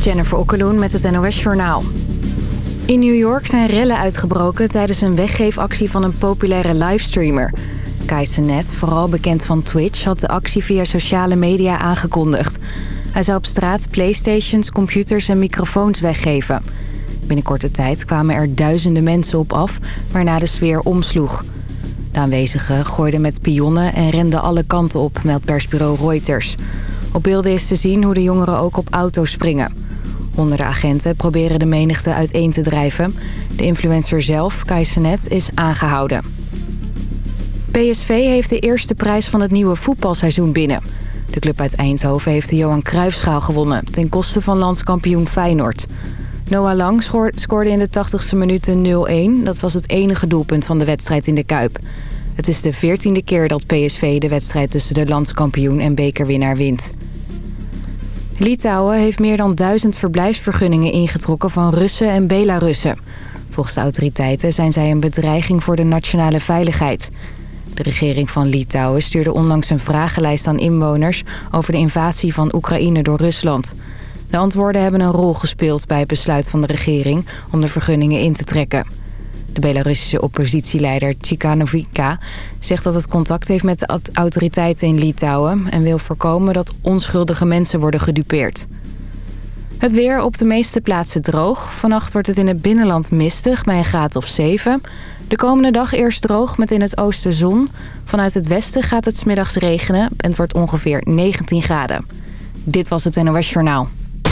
Jennifer Okkeloen met het NOS Journaal. In New York zijn rellen uitgebroken tijdens een weggeefactie van een populaire livestreamer. Net, vooral bekend van Twitch, had de actie via sociale media aangekondigd. Hij zou op straat playstations, computers en microfoons weggeven. Binnen korte tijd kwamen er duizenden mensen op af, waarna de sfeer omsloeg. De aanwezigen gooiden met pionnen en renden alle kanten op, meldt persbureau Reuters. Op beelden is te zien hoe de jongeren ook op auto's springen. Honderden agenten proberen de menigte uiteen te drijven. De influencer zelf, Kaisenet, is aangehouden. PSV heeft de eerste prijs van het nieuwe voetbalseizoen binnen. De club uit Eindhoven heeft de Johan Cruijffschaal gewonnen... ten koste van landskampioen Feyenoord. Noah Lang scoorde in de 80ste minuut 0-1. Dat was het enige doelpunt van de wedstrijd in de Kuip. Het is de veertiende keer dat PSV de wedstrijd tussen de landskampioen en bekerwinnaar wint. Litouwen heeft meer dan duizend verblijfsvergunningen ingetrokken van Russen en Belarussen. Volgens de autoriteiten zijn zij een bedreiging voor de nationale veiligheid. De regering van Litouwen stuurde onlangs een vragenlijst aan inwoners... over de invasie van Oekraïne door Rusland. De antwoorden hebben een rol gespeeld bij het besluit van de regering... om de vergunningen in te trekken. De Belarussische oppositieleider Tsikhanovika zegt dat het contact heeft met de autoriteiten in Litouwen... en wil voorkomen dat onschuldige mensen worden gedupeerd. Het weer op de meeste plaatsen droog. Vannacht wordt het in het binnenland mistig bij een graad of 7. De komende dag eerst droog met in het oosten zon. Vanuit het westen gaat het smiddags regenen en het wordt ongeveer 19 graden. Dit was het NOS Journaal.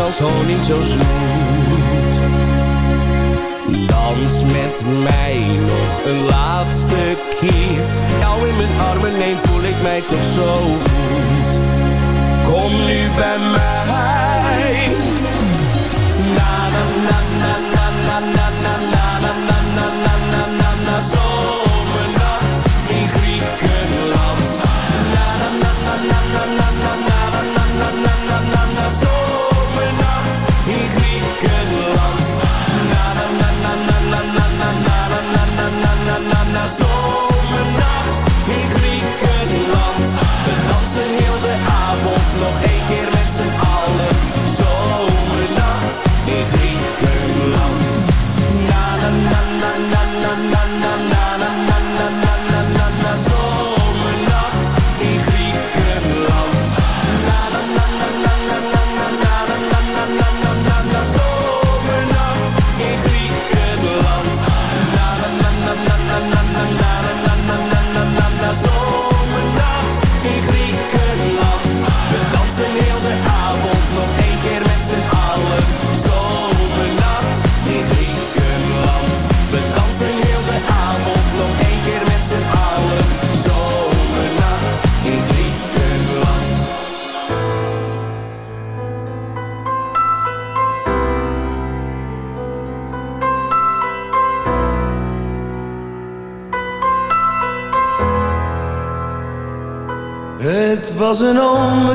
als honing zo zoet. Dans met mij nog een laatste keer. Jou in mijn armen neem, voel ik mij toch zo goed. Kom nu bij mij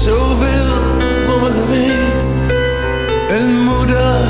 zoveel voor me geweest. Een moeder.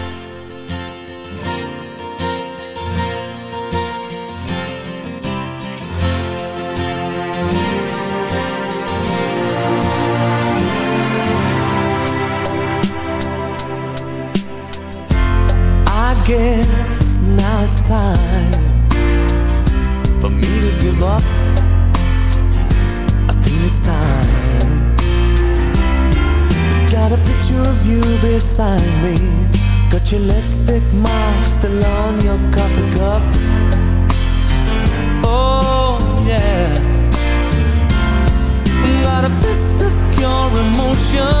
Beside me. Got your lipstick mark still on your coffee cup. Oh, yeah. Got a fist of pure emotion.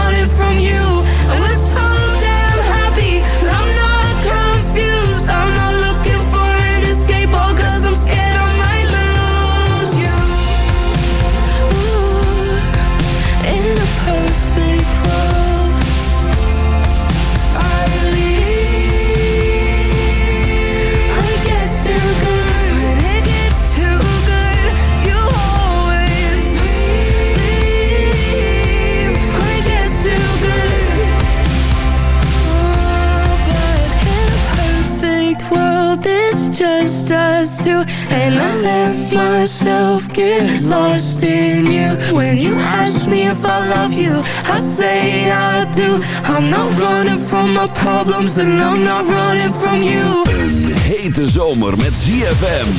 let myself get lost in you. When you ask me if I love you, I say I do. I'm not running from my problems, and I'm not running from you. Een hete zomer met ZFM.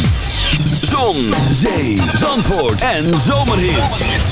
Zon, zee, zandvoort en zomerhits.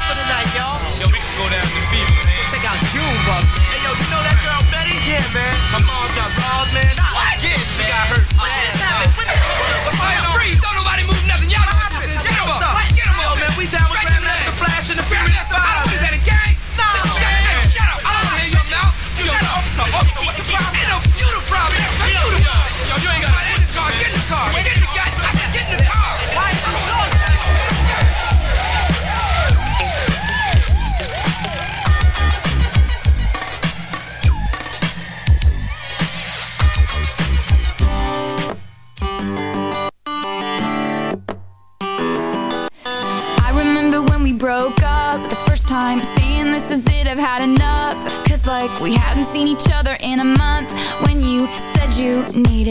for the night, y'all? Yo, we can go down to Fever, man. Check out Junebug. Hey, yo, you know that girl Betty? Yeah, man. My mom's got robbed, man.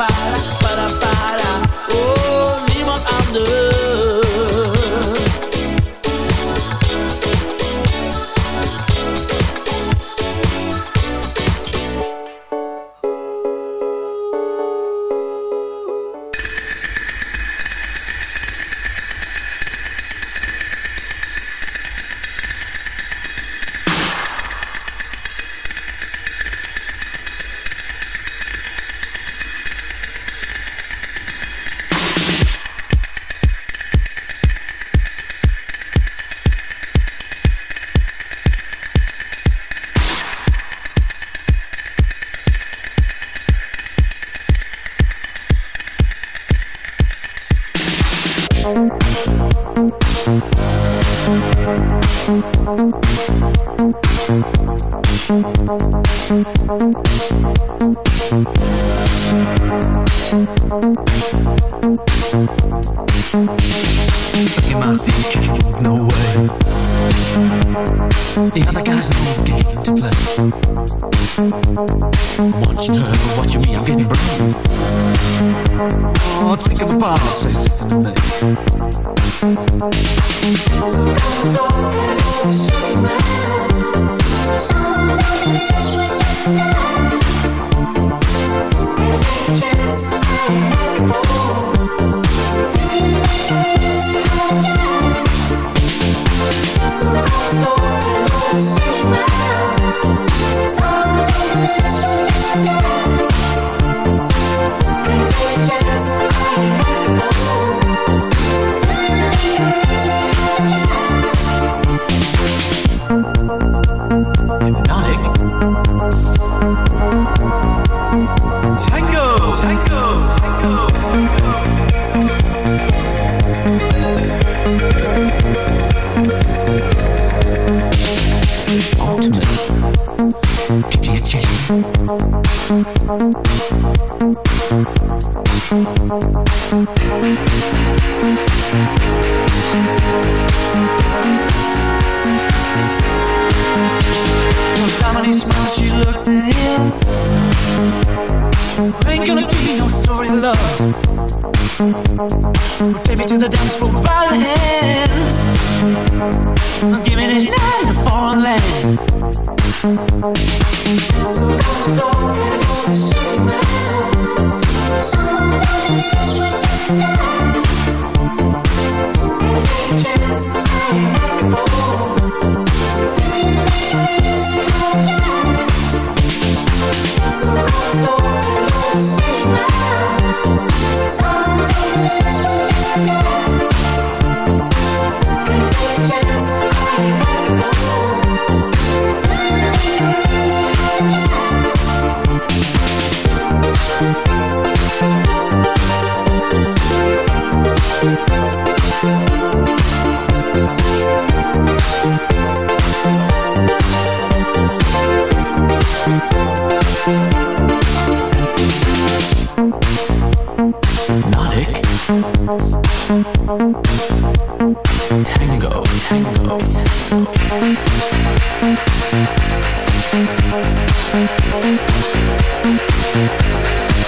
Change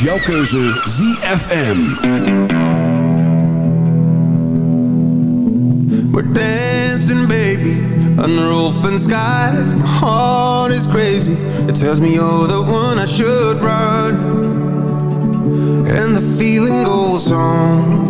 jouw keuze ZFM. We're dancing, baby, under open skies. My heart is crazy. It tells me you're the one I should run. And the feeling goes on.